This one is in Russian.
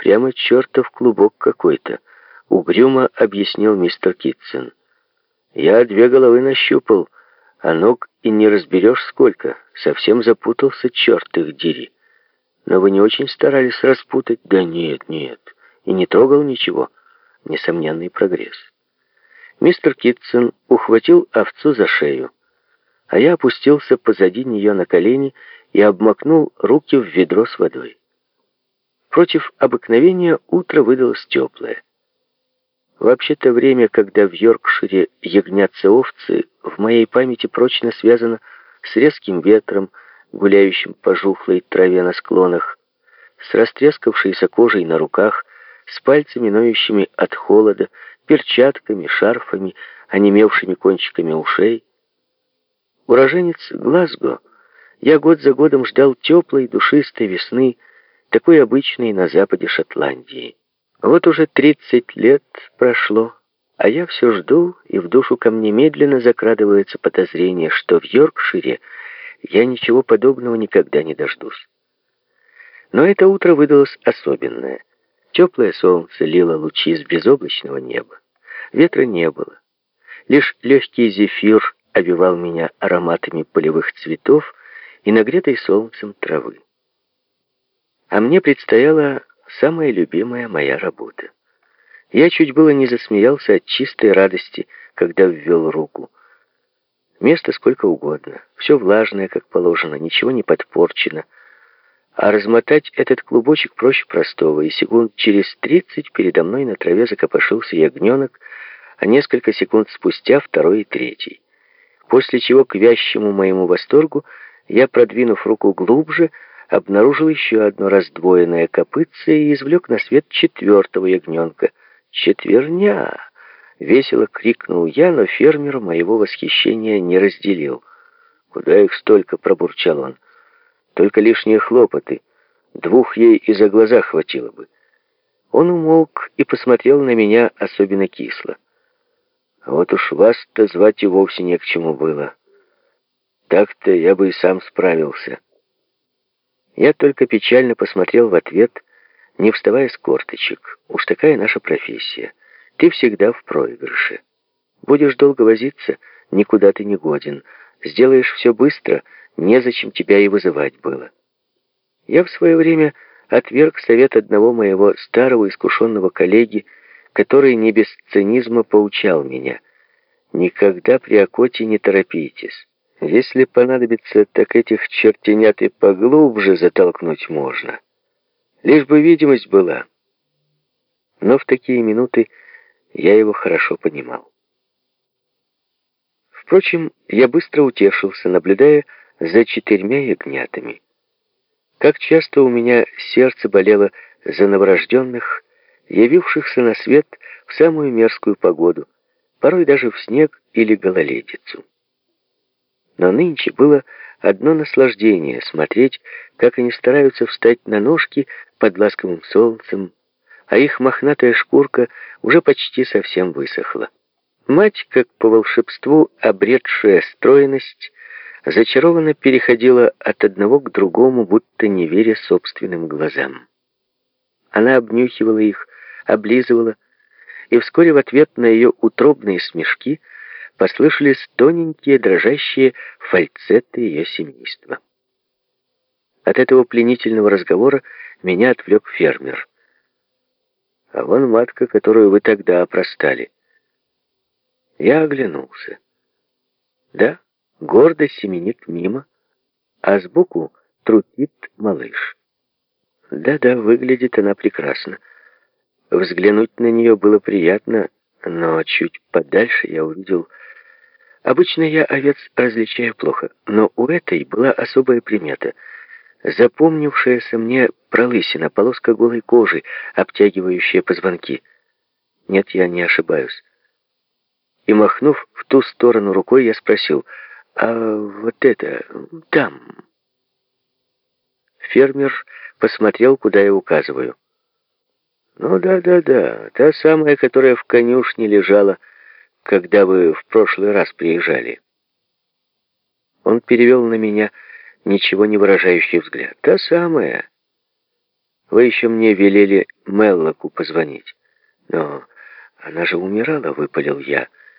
Прямо чертов клубок какой-то, угрюмо объяснил мистер Китсон. Я две головы нащупал, а ног и не разберешь сколько. Совсем запутался, черт их дери. Но вы не очень старались распутать? Да нет, нет. И не трогал ничего. Несомненный прогресс. Мистер Китсон ухватил овцу за шею, а я опустился позади нее на колени и обмакнул руки в ведро с водой. Против обыкновения утро выдалось теплое. Вообще-то время, когда в Йоркшире ягнятся овцы, в моей памяти прочно связано с резким ветром, гуляющим по жухлой траве на склонах, с растрескавшейся кожей на руках, с пальцами, ноющими от холода, перчатками, шарфами, онемевшими кончиками ушей. Уроженец Глазго, я год за годом ждал теплой, душистой весны, такой обычной на западе Шотландии. Вот уже 30 лет прошло, а я все жду, и в душу ко мне медленно закрадывается подозрение, что в Йоркшире я ничего подобного никогда не дождусь. Но это утро выдалось особенное. Теплое солнце лило лучи с безоблачного неба. Ветра не было. Лишь легкий зефир обивал меня ароматами полевых цветов и нагретой солнцем травы. А мне предстояла самая любимая моя работа. Я чуть было не засмеялся от чистой радости, когда ввел руку. Место сколько угодно, все влажное, как положено, ничего не подпорчено. А размотать этот клубочек проще простого, и секунд через тридцать передо мной на траве закопошился ягненок, а несколько секунд спустя второй и третий. После чего, к вящему моему восторгу, я, продвинув руку глубже, обнаружил еще одно раздвоенное копытце и извлек на свет четвертого ягненка. «Четверня!» — весело крикнул я, но фермер моего восхищения не разделил. «Куда их столько?» — пробурчал он. «Только лишние хлопоты. Двух ей и за глаза хватило бы». Он умолк и посмотрел на меня особенно кисло. Вот уж вас-то звать и вовсе не к чему было. Так-то я бы и сам справился». Я только печально посмотрел в ответ, не вставая с корточек. Уж такая наша профессия. Ты всегда в проигрыше. Будешь долго возиться, никуда ты не годен. Сделаешь все быстро, незачем тебя и вызывать было. Я в свое время отверг совет одного моего старого искушенного коллеги, который не без цинизма поучал меня. «Никогда при окоте не торопитесь». Если понадобится, так этих чертенят и поглубже затолкнуть можно. Лишь бы видимость была. Но в такие минуты я его хорошо понимал. Впрочем, я быстро утешился, наблюдая за четырьмя ягнятами. Как часто у меня сердце болело за новорожденных, явившихся на свет в самую мерзкую погоду, порой даже в снег или гололедицу. Но нынче было одно наслаждение смотреть, как они стараются встать на ножки под ласковым солнцем, а их мохнатая шкурка уже почти совсем высохла. Мать, как по волшебству обретшая стройность, зачарованно переходила от одного к другому, будто не веря собственным глазам. Она обнюхивала их, облизывала, и вскоре в ответ на ее утробные смешки – послышались тоненькие дрожащие фальцеты ее семейства. От этого пленительного разговора меня отвлек фермер. А вон матка, которую вы тогда опростали. Я оглянулся. Да, гордо семенит мимо, а сбоку трутит малыш. Да-да, выглядит она прекрасно. Взглянуть на нее было приятно, но чуть подальше я увидел Обычно я овец различаю плохо, но у этой была особая примета. Запомнившаяся мне пролысина, полоска голой кожи, обтягивающая позвонки. Нет, я не ошибаюсь. И, махнув в ту сторону рукой, я спросил, «А вот это, там?» Фермер посмотрел, куда я указываю. «Ну да-да-да, та самая, которая в конюшне лежала, — когда вы в прошлый раз приезжали?» Он перевел на меня ничего не выражающий взгляд. «Та самая. Вы еще мне велели Меллоку позвонить. Но она же умирала, выпалил я.